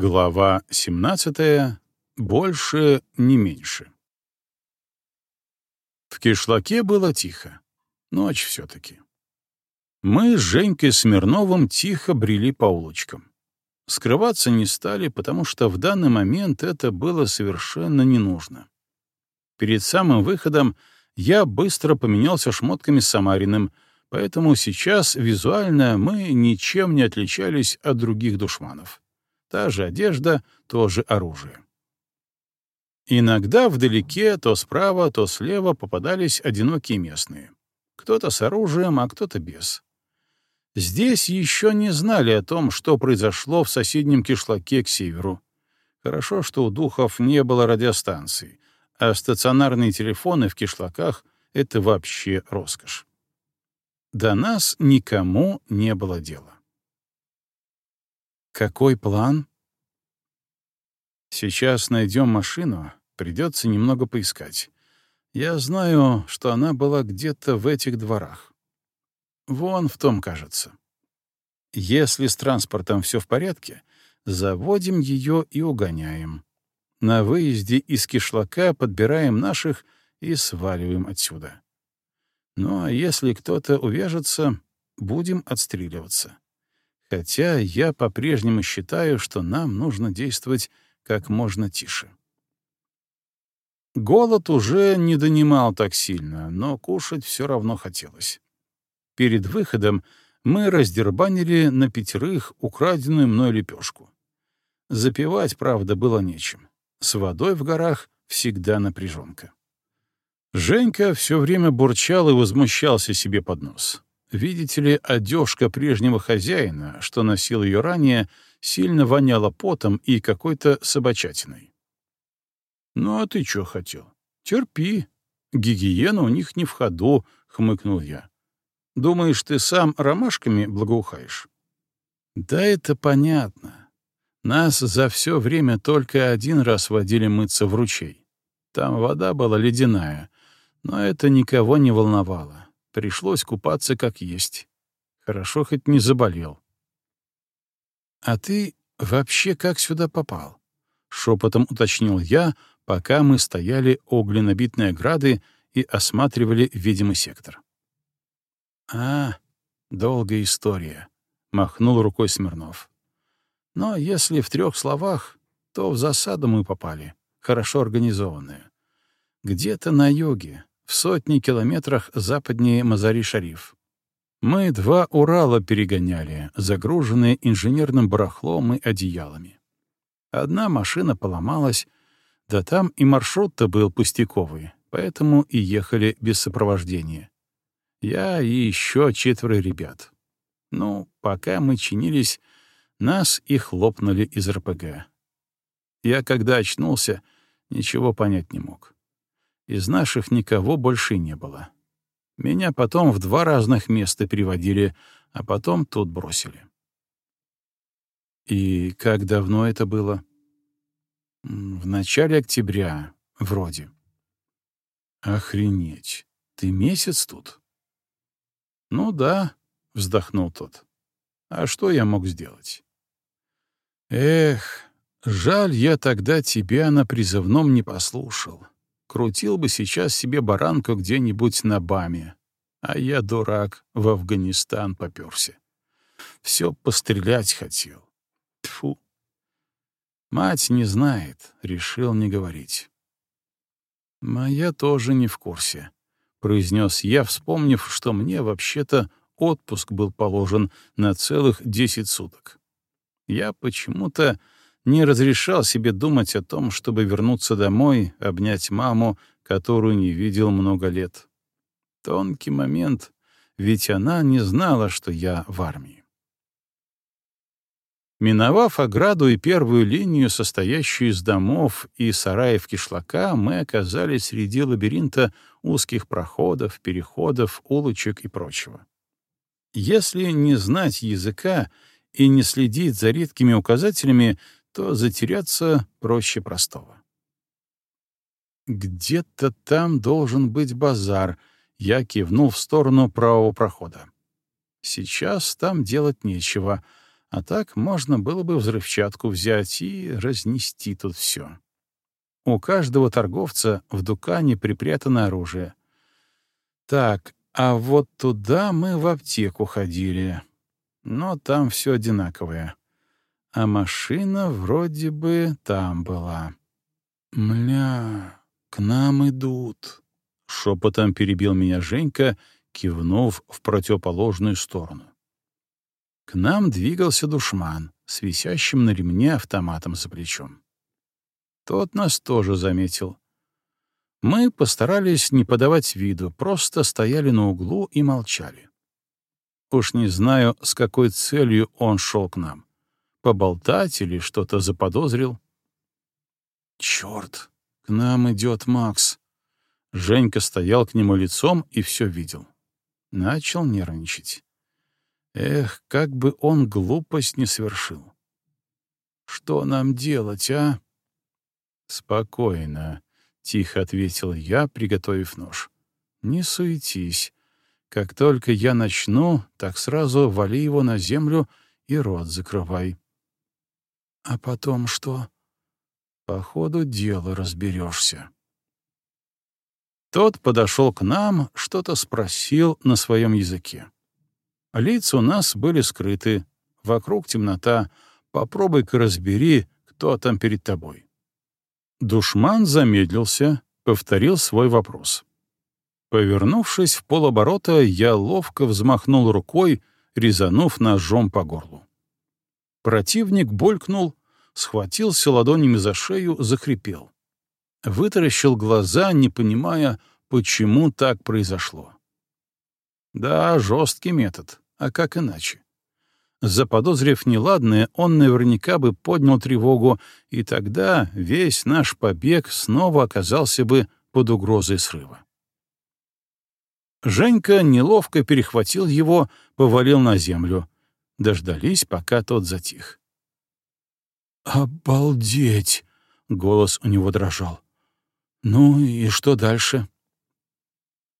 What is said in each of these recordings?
Глава 17. Больше, не меньше. В кишлаке было тихо. Ночь все-таки. Мы с Женькой Смирновым тихо брели по улочкам. Скрываться не стали, потому что в данный момент это было совершенно не нужно. Перед самым выходом я быстро поменялся шмотками с Самариным, поэтому сейчас визуально мы ничем не отличались от других душманов. Та же одежда, то же оружие. Иногда вдалеке, то справа, то слева попадались одинокие местные. Кто-то с оружием, а кто-то без. Здесь еще не знали о том, что произошло в соседнем кишлаке к северу. Хорошо, что у духов не было радиостанций, а стационарные телефоны в кишлаках — это вообще роскошь. До нас никому не было дела. Какой план? Сейчас найдем машину, придется немного поискать. Я знаю, что она была где-то в этих дворах. Вон в том, кажется. Если с транспортом все в порядке, заводим ее и угоняем. На выезде из кишлака подбираем наших и сваливаем отсюда. Ну а если кто-то увяжется, будем отстреливаться. Хотя я по-прежнему считаю, что нам нужно действовать как можно тише. Голод уже не донимал так сильно, но кушать все равно хотелось. Перед выходом мы раздербанили на пятерых украденную мной лепешку. Запивать, правда, было нечем. С водой в горах всегда напряженка. Женька все время бурчал и возмущался себе под нос. Видите ли, одежка прежнего хозяина, что носил ее ранее, сильно воняла потом и какой-то собачатиной. «Ну а ты что хотел? Терпи. Гигиена у них не в ходу», — хмыкнул я. «Думаешь, ты сам ромашками благоухаешь?» «Да это понятно. Нас за все время только один раз водили мыться в ручей. Там вода была ледяная, но это никого не волновало. Пришлось купаться как есть. Хорошо хоть не заболел. «А ты вообще как сюда попал?» — шепотом уточнил я, пока мы стояли у глинобитной ограды и осматривали видимый сектор. «А, долгая история», — махнул рукой Смирнов. «Но если в трех словах, то в засаду мы попали, хорошо организованную. Где-то на юге, в сотни километрах западнее Мазари-Шариф. Мы два Урала перегоняли, загруженные инженерным барахлом и одеялами. Одна машина поломалась, да там и маршрут-то был пустяковый, поэтому и ехали без сопровождения. Я и еще четверо ребят. Ну, пока мы чинились, нас и хлопнули из РПГ. Я, когда очнулся, ничего понять не мог. Из наших никого больше не было. Меня потом в два разных места переводили, а потом тут бросили. И как давно это было? В начале октября, вроде. Охренеть, ты месяц тут? Ну да, вздохнул тот. А что я мог сделать? Эх, жаль, я тогда тебя на призывном не послушал. Крутил бы сейчас себе баранку где-нибудь на Баме. А я, дурак, в Афганистан попёрся. Все пострелять хотел. Тфу. Мать не знает, решил не говорить. «Моя тоже не в курсе», — произнес я, вспомнив, что мне вообще-то отпуск был положен на целых десять суток. Я почему-то не разрешал себе думать о том, чтобы вернуться домой, обнять маму, которую не видел много лет. Тонкий момент, ведь она не знала, что я в армии. Миновав ограду и первую линию, состоящую из домов и сараев кишлака, мы оказались среди лабиринта узких проходов, переходов, улочек и прочего. Если не знать языка и не следить за редкими указателями, то затеряться проще простого. «Где-то там должен быть базар», — я кивнул в сторону правого прохода. «Сейчас там делать нечего, А так можно было бы взрывчатку взять и разнести тут все. У каждого торговца в дукане припрятано оружие. Так, а вот туда мы в аптеку ходили. Но там все одинаковое. А машина вроде бы там была. «Мля, к нам идут», — шепотом перебил меня Женька, кивнув в противоположную сторону. К нам двигался душман с висящим на ремне автоматом за плечом. Тот нас тоже заметил. Мы постарались не подавать виду, просто стояли на углу и молчали. Уж не знаю, с какой целью он шел к нам. Поболтать или что-то заподозрил. Черт, к нам идет Макс. Женька стоял к нему лицом и все видел. Начал нервничать. Эх, как бы он глупость не совершил. Что нам делать, а? Спокойно, тихо ответил я, приготовив нож. Не суетись. Как только я начну, так сразу вали его на землю и рот закрывай. А потом что? По ходу дела разберешься. Тот подошел к нам, что-то спросил на своем языке. Лица у нас были скрыты, вокруг темнота. Попробуй-ка разбери, кто там перед тобой. Душман замедлился, повторил свой вопрос. Повернувшись в полоборота, я ловко взмахнул рукой, резанув ножом по горлу. Противник булькнул, схватился ладонями за шею, захрипел. Вытаращил глаза, не понимая, почему так произошло. Да, жесткий метод, а как иначе? Заподозрив неладное, он наверняка бы поднял тревогу, и тогда весь наш побег снова оказался бы под угрозой срыва. Женька неловко перехватил его, повалил на землю. Дождались, пока тот затих. «Обалдеть!» — голос у него дрожал. «Ну и что дальше?»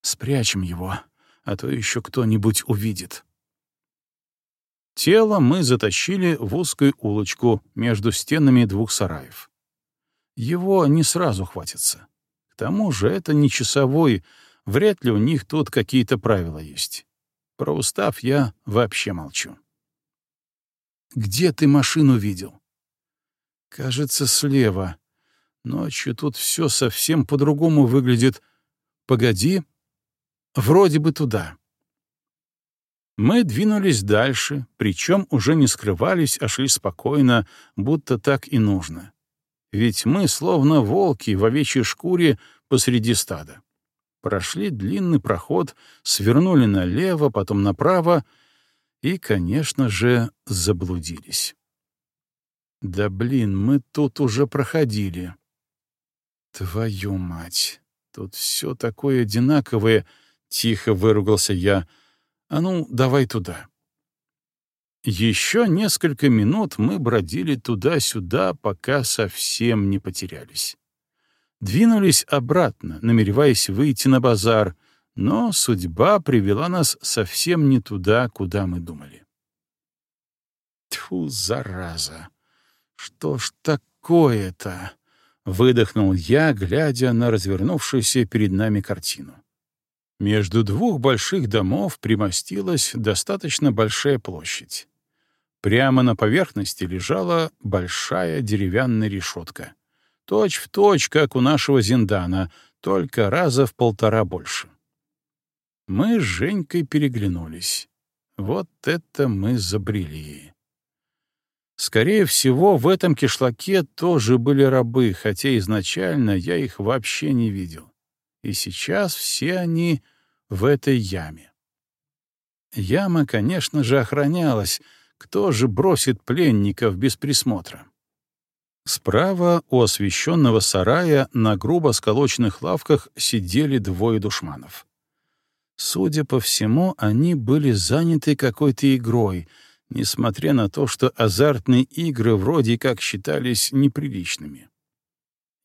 «Спрячем его, а то еще кто-нибудь увидит». Тело мы затащили в узкую улочку между стенами двух сараев. Его не сразу хватится. К тому же это не часовой, вряд ли у них тут какие-то правила есть. Про устав я вообще молчу. «Где ты машину видел?» «Кажется, слева. Ночью тут все совсем по-другому выглядит. Погоди. Вроде бы туда». Мы двинулись дальше, причем уже не скрывались, а шли спокойно, будто так и нужно. Ведь мы словно волки в овечьей шкуре посреди стада. Прошли длинный проход, свернули налево, потом направо и, конечно же, заблудились. Да блин, мы тут уже проходили. Твою мать, тут все такое одинаковое, — тихо выругался я, — а ну, давай туда. Еще несколько минут мы бродили туда-сюда, пока совсем не потерялись. Двинулись обратно, намереваясь выйти на базар, но судьба привела нас совсем не туда, куда мы думали. Тьфу, зараза! Что ж такое-то? — выдохнул я, глядя на развернувшуюся перед нами картину. Между двух больших домов примостилась достаточно большая площадь. Прямо на поверхности лежала большая деревянная решетка. Точь в точь, как у нашего Зиндана, только раза в полтора больше. Мы с Женькой переглянулись. Вот это мы забрели. Скорее всего, в этом кишлаке тоже были рабы, хотя изначально я их вообще не видел и сейчас все они в этой яме. Яма, конечно же, охранялась. Кто же бросит пленников без присмотра? Справа у освещенного сарая на грубо сколоченных лавках сидели двое душманов. Судя по всему, они были заняты какой-то игрой, несмотря на то, что азартные игры вроде как считались неприличными.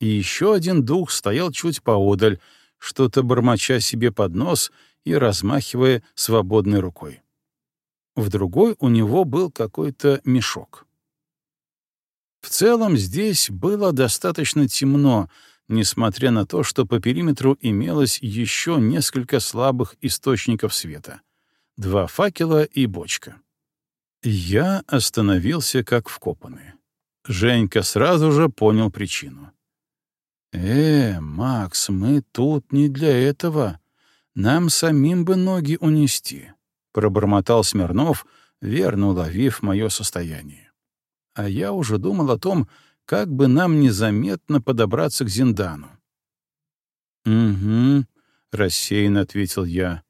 И еще один дух стоял чуть поодаль, что-то бормоча себе под нос и размахивая свободной рукой. В другой у него был какой-то мешок. В целом здесь было достаточно темно, несмотря на то, что по периметру имелось еще несколько слабых источников света. Два факела и бочка. Я остановился как вкопанный. Женька сразу же понял причину. «Э, Макс, мы тут не для этого. Нам самим бы ноги унести», — пробормотал Смирнов, верно уловив мое состояние. А я уже думал о том, как бы нам незаметно подобраться к Зиндану. «Угу», — рассеянно ответил я.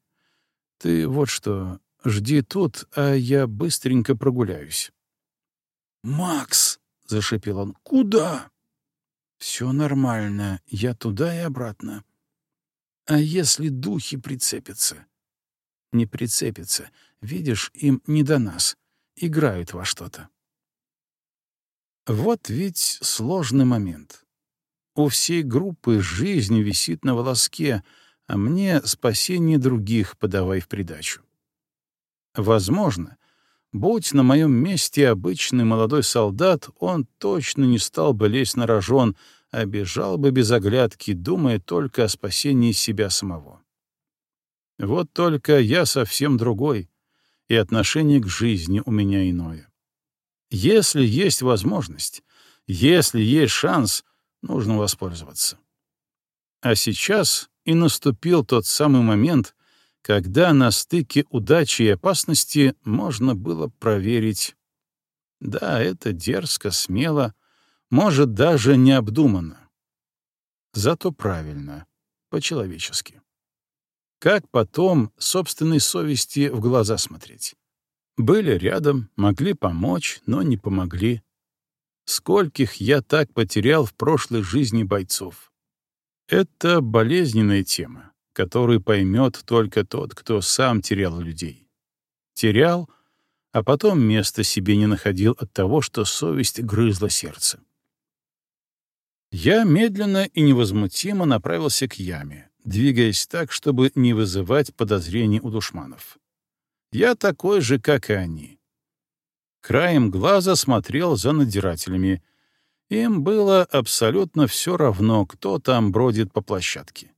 «Ты вот что, жди тут, а я быстренько прогуляюсь». «Макс!» — зашипел он. «Куда?» «Все нормально, я туда и обратно». «А если духи прицепятся?» «Не прицепятся. Видишь, им не до нас. Играют во что-то». Вот ведь сложный момент. У всей группы жизнь висит на волоске, а мне спасение других подавай в придачу. Возможно, будь на моем месте обычный молодой солдат, он точно не стал бы лезть на рожон, а бежал бы без оглядки, думая только о спасении себя самого. Вот только я совсем другой, и отношение к жизни у меня иное. Если есть возможность, если есть шанс, нужно воспользоваться. А сейчас и наступил тот самый момент, когда на стыке удачи и опасности можно было проверить. Да, это дерзко, смело, может, даже необдуманно. Зато правильно, по-человечески. Как потом собственной совести в глаза смотреть? Были рядом, могли помочь, но не помогли. Скольких я так потерял в прошлой жизни бойцов. Это болезненная тема, которую поймет только тот, кто сам терял людей. Терял, а потом места себе не находил от того, что совесть грызла сердце. Я медленно и невозмутимо направился к яме, двигаясь так, чтобы не вызывать подозрений у душманов. Я такой же, как и они. Краем глаза смотрел за надзирателями. Им было абсолютно все равно, кто там бродит по площадке.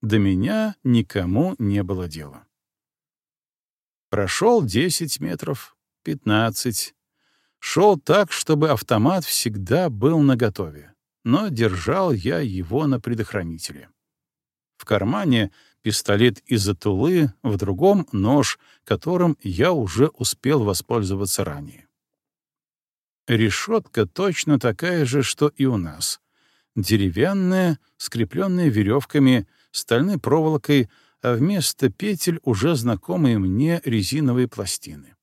До меня никому не было дела. Прошел 10 метров, 15. Шел так, чтобы автомат всегда был наготове, но держал я его на предохранителе. В кармане пистолет из-за тулы, в другом — нож, которым я уже успел воспользоваться ранее. Решетка точно такая же, что и у нас. Деревянная, скрепленная веревками, стальной проволокой, а вместо петель уже знакомые мне резиновые пластины.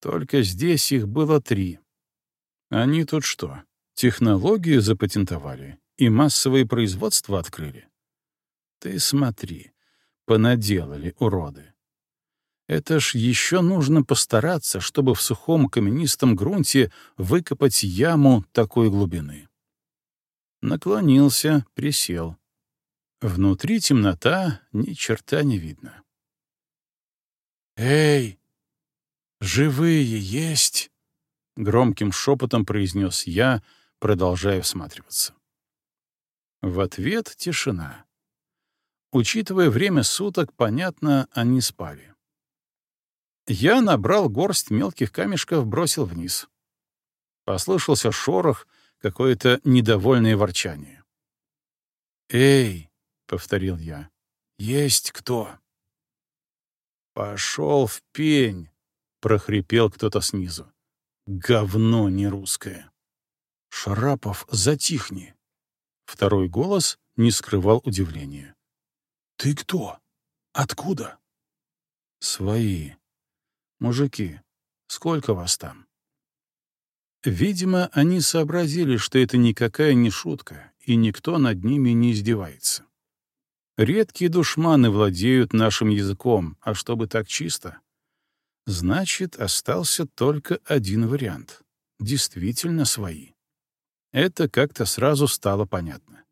Только здесь их было три. Они тут что, технологию запатентовали и массовое производство открыли? Ты смотри, понаделали уроды. Это ж еще нужно постараться, чтобы в сухом каменистом грунте выкопать яму такой глубины. Наклонился, присел. Внутри темнота, ни черта не видно. «Эй, живые есть?» — громким шепотом произнес я, продолжая всматриваться. В ответ тишина. Учитывая время суток, понятно, они спали. Я набрал горсть мелких камешков, бросил вниз. Послышался шорох, какое-то недовольное ворчание. «Эй!» — повторил я. «Есть кто?» «Пошел в пень!» — прохрипел кто-то снизу. «Говно не русское!» «Шарапов, затихни!» Второй голос не скрывал удивления. «Ты кто? Откуда?» «Свои. Мужики, сколько вас там?» Видимо, они сообразили, что это никакая не шутка, и никто над ними не издевается. Редкие душманы владеют нашим языком, а чтобы так чисто? Значит, остался только один вариант. Действительно свои. Это как-то сразу стало понятно.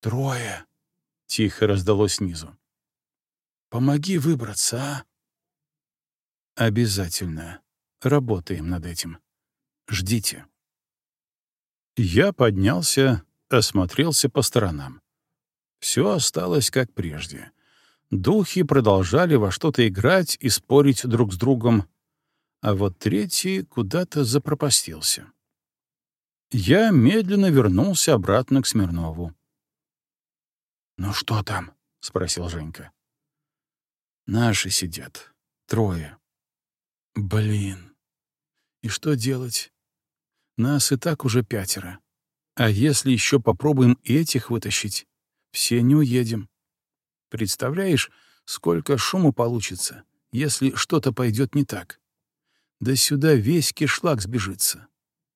«Трое», — тихо раздалось снизу. «Помоги выбраться, а?» Обязательно. Работаем над этим. Ждите. Я поднялся, осмотрелся по сторонам. Все осталось как прежде. Духи продолжали во что-то играть и спорить друг с другом, а вот третий куда-то запропастился. Я медленно вернулся обратно к Смирнову. «Ну что там?» — спросил Женька. «Наши сидят. Трое». «Блин. И что делать? Нас и так уже пятеро. А если еще попробуем этих вытащить, все не уедем. Представляешь, сколько шуму получится, если что-то пойдет не так? Да сюда весь кишлак сбежится.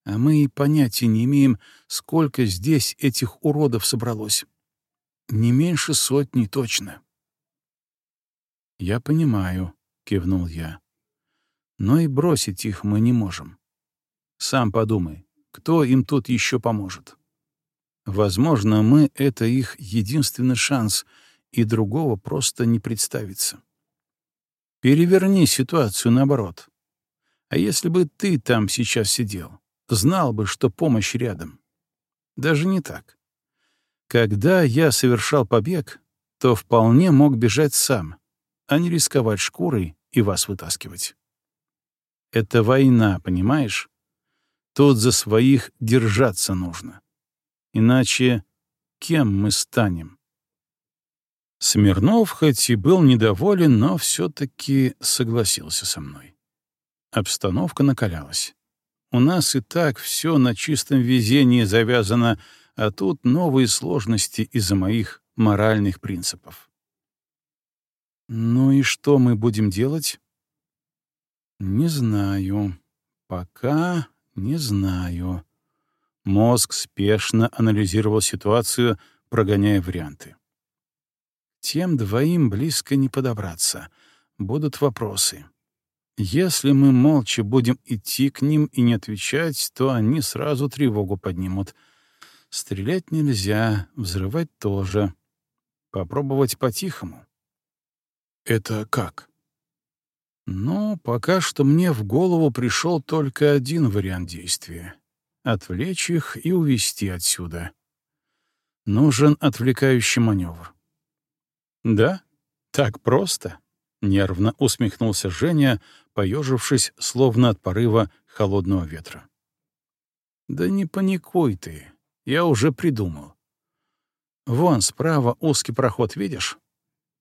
А мы и понятия не имеем, сколько здесь этих уродов собралось. Не меньше сотни точно. «Я понимаю», — кивнул я. «Но и бросить их мы не можем. Сам подумай, кто им тут еще поможет? Возможно, мы — это их единственный шанс, и другого просто не представится. Переверни ситуацию наоборот. А если бы ты там сейчас сидел, знал бы, что помощь рядом? Даже не так. Когда я совершал побег, то вполне мог бежать сам, а не рисковать шкурой и вас вытаскивать. Это война, понимаешь? Тут за своих держаться нужно. Иначе кем мы станем? Смирнов хоть и был недоволен, но все-таки согласился со мной. Обстановка накалялась. У нас и так все на чистом везении завязано, а тут новые сложности из-за моих моральных принципов. Ну и что мы будем делать? Не знаю. Пока не знаю. Мозг спешно анализировал ситуацию, прогоняя варианты. Тем двоим близко не подобраться. Будут вопросы. Если мы молча будем идти к ним и не отвечать, то они сразу тревогу поднимут. Стрелять нельзя, взрывать тоже. Попробовать по-тихому. Это как? Ну, пока что мне в голову пришел только один вариант действия — отвлечь их и увести отсюда. Нужен отвлекающий маневр. Да, так просто. Нервно усмехнулся Женя, поежившись, словно от порыва холодного ветра. «Да не паникуй ты, я уже придумал. Вон справа узкий проход, видишь?»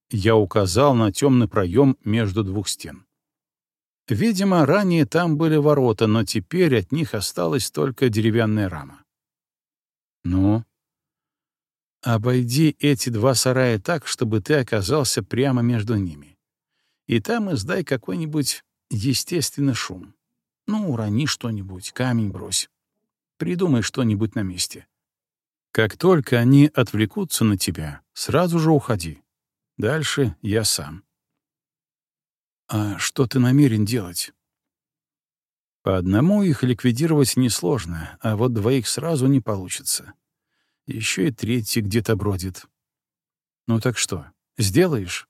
Я указал на темный проем между двух стен. Видимо, ранее там были ворота, но теперь от них осталась только деревянная рама. «Ну?» «Обойди эти два сарая так, чтобы ты оказался прямо между ними и там издай какой-нибудь естественный шум. Ну, урони что-нибудь, камень брось. Придумай что-нибудь на месте. Как только они отвлекутся на тебя, сразу же уходи. Дальше я сам. А что ты намерен делать? По одному их ликвидировать несложно, а вот двоих сразу не получится. Еще и третий где-то бродит. Ну так что, сделаешь?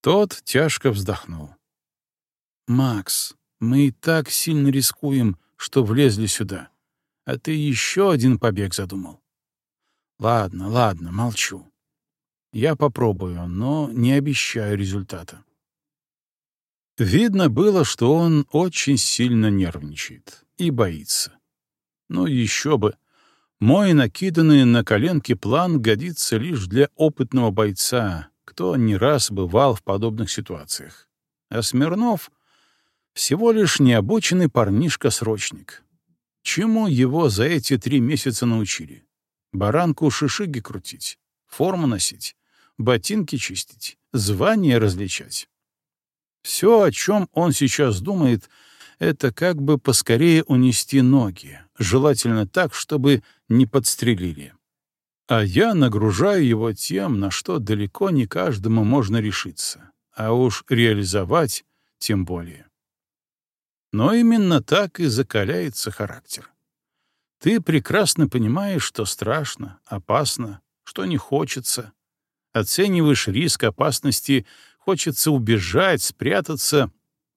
Тот тяжко вздохнул. «Макс, мы и так сильно рискуем, что влезли сюда. А ты еще один побег задумал. Ладно, ладно, молчу. Я попробую, но не обещаю результата». Видно было, что он очень сильно нервничает и боится. Ну, еще бы. Мой накиданный на коленки план годится лишь для опытного бойца, кто не раз бывал в подобных ситуациях. А Смирнов — всего лишь необученный парнишка-срочник. Чему его за эти три месяца научили? Баранку шишиги крутить, форму носить, ботинки чистить, звания различать. Все, о чем он сейчас думает, это как бы поскорее унести ноги, желательно так, чтобы не подстрелили а я нагружаю его тем, на что далеко не каждому можно решиться, а уж реализовать тем более. Но именно так и закаляется характер. Ты прекрасно понимаешь, что страшно, опасно, что не хочется, оцениваешь риск опасности Хочется убежать, спрятаться,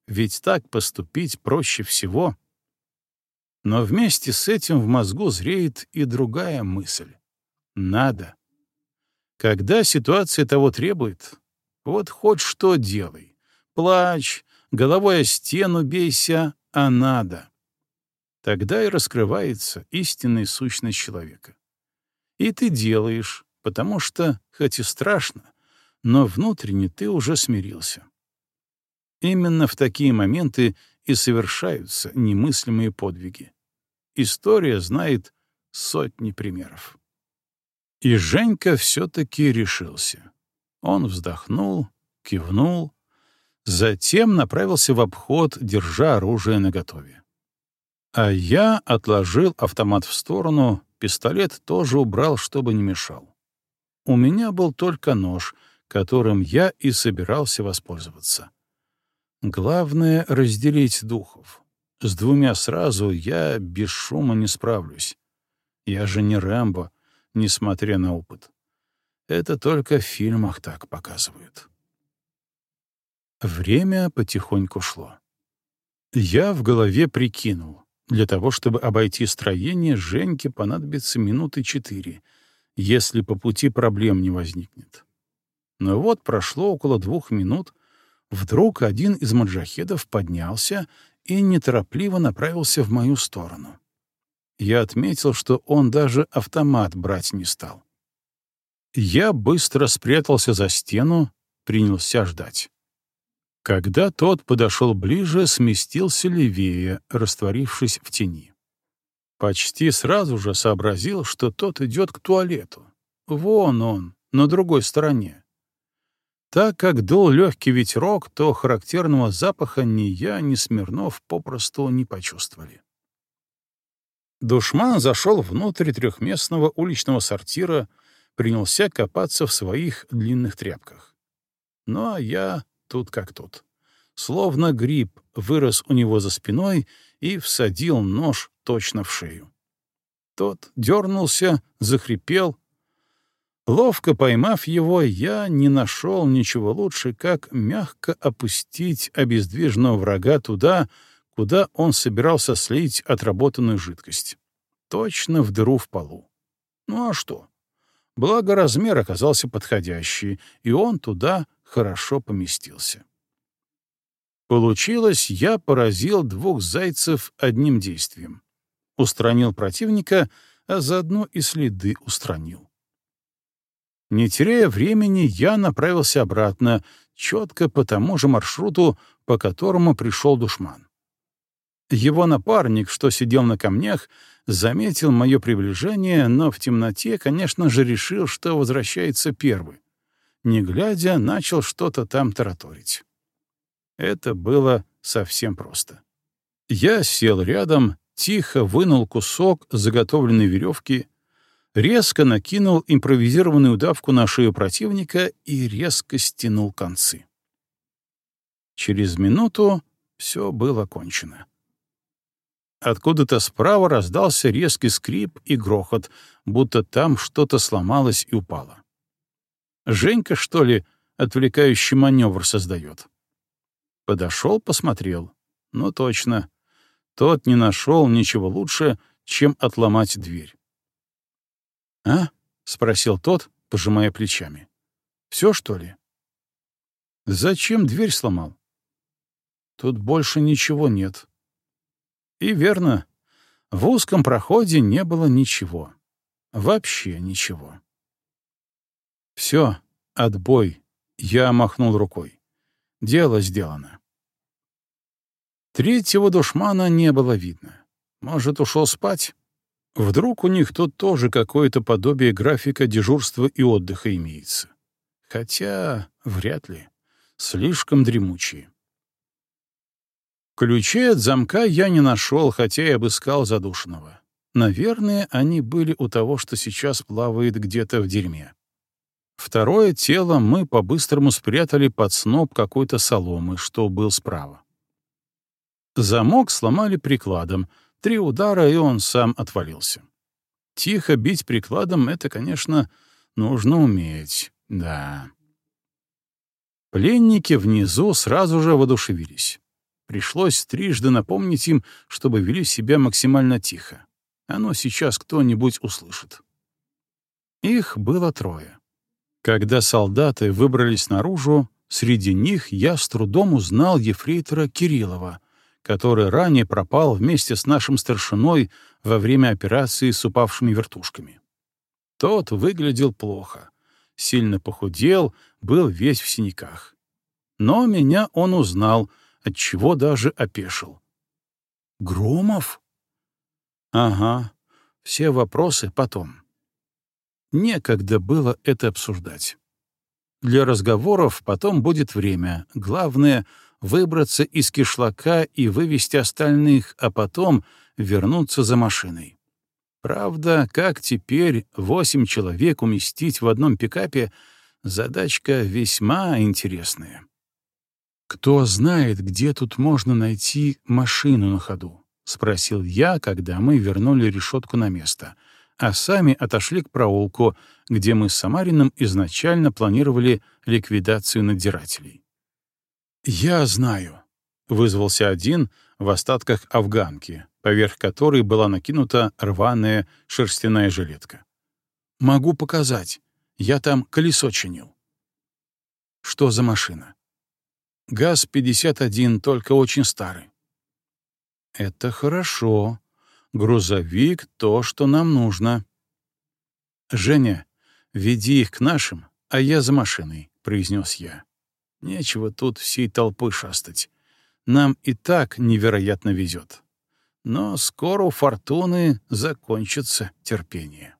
ведь так поступить проще всего. Но вместе с этим в мозгу зреет и другая мысль. Надо. Когда ситуация того требует, вот хоть что делай. Плачь, головой о стену бейся, а надо. Тогда и раскрывается истинная сущность человека. И ты делаешь, потому что, хоть и страшно, но внутренне ты уже смирился. Именно в такие моменты и совершаются немыслимые подвиги. История знает сотни примеров. И Женька все-таки решился. Он вздохнул, кивнул, затем направился в обход, держа оружие наготове. А я отложил автомат в сторону, пистолет тоже убрал, чтобы не мешал. У меня был только нож, которым я и собирался воспользоваться. Главное — разделить духов. С двумя сразу я без шума не справлюсь. Я же не Рэмбо, несмотря на опыт. Это только в фильмах так показывают. Время потихоньку шло. Я в голове прикинул. Для того, чтобы обойти строение, Женьке понадобится минуты четыре, если по пути проблем не возникнет. Но вот прошло около двух минут, Вдруг один из маджахедов поднялся и неторопливо направился в мою сторону. Я отметил, что он даже автомат брать не стал. Я быстро спрятался за стену, принялся ждать. Когда тот подошел ближе, сместился левее, растворившись в тени. Почти сразу же сообразил, что тот идет к туалету. Вон он, на другой стороне. Так как дул легкий ветерок, то характерного запаха ни я, ни Смирнов попросту не почувствовали. Душман зашел внутрь трехместного уличного сортира, принялся копаться в своих длинных тряпках. Ну а я тут как тут. Словно гриб вырос у него за спиной и всадил нож точно в шею. Тот дернулся, захрипел, Ловко поймав его, я не нашел ничего лучше, как мягко опустить обездвиженного врага туда, куда он собирался слить отработанную жидкость. Точно в дыру в полу. Ну а что? Благо размер оказался подходящий, и он туда хорошо поместился. Получилось, я поразил двух зайцев одним действием. Устранил противника, а заодно и следы устранил. Не теряя времени, я направился обратно, четко по тому же маршруту, по которому пришел душман. Его напарник, что сидел на камнях, заметил мое приближение, но в темноте, конечно же, решил, что возвращается первый. Не глядя, начал что-то там тараторить. Это было совсем просто. Я сел рядом, тихо вынул кусок заготовленной веревки, резко накинул импровизированную удавку на шею противника и резко стянул концы. Через минуту все было кончено. Откуда-то справа раздался резкий скрип и грохот, будто там что-то сломалось и упало. Женька, что ли, отвлекающий маневр создает? Подошел, посмотрел. Ну, точно. Тот не нашел ничего лучше, чем отломать дверь. «А?» — спросил тот, пожимая плечами. «Все, что ли?» «Зачем дверь сломал?» «Тут больше ничего нет». И верно, в узком проходе не было ничего. Вообще ничего. «Все, отбой», — я махнул рукой. «Дело сделано». Третьего душмана не было видно. Может, ушел спать? Вдруг у них тут тоже какое-то подобие графика дежурства и отдыха имеется. Хотя вряд ли. Слишком дремучие. Ключей от замка я не нашел, хотя и обыскал задушенного. Наверное, они были у того, что сейчас плавает где-то в дерьме. Второе тело мы по-быстрому спрятали под сноп какой-то соломы, что был справа. Замок сломали прикладом — Три удара, и он сам отвалился. Тихо бить прикладом — это, конечно, нужно уметь, да. Пленники внизу сразу же воодушевились. Пришлось трижды напомнить им, чтобы вели себя максимально тихо. Оно сейчас кто-нибудь услышит. Их было трое. Когда солдаты выбрались наружу, среди них я с трудом узнал ефрейтора Кириллова, который ранее пропал вместе с нашим старшиной во время операции с упавшими вертушками. Тот выглядел плохо, сильно похудел, был весь в синяках. Но меня он узнал, отчего даже опешил. «Громов?» «Ага, все вопросы потом». Некогда было это обсуждать. Для разговоров потом будет время. Главное — выбраться из кишлака и вывести остальных, а потом вернуться за машиной. Правда, как теперь восемь человек уместить в одном пикапе — задачка весьма интересная. «Кто знает, где тут можно найти машину на ходу?» — спросил я, когда мы вернули решетку на место — а сами отошли к проулку, где мы с Самариным изначально планировали ликвидацию надзирателей. «Я знаю», — вызвался один в остатках афганки, поверх которой была накинута рваная шерстяная жилетка. «Могу показать. Я там колесо чинил». «Что за машина?» «ГАЗ-51, только очень старый». «Это хорошо», Грузовик — то, что нам нужно. «Женя, веди их к нашим, а я за машиной», — произнес я. «Нечего тут всей толпы шастать. Нам и так невероятно везет. Но скоро у Фортуны закончится терпение».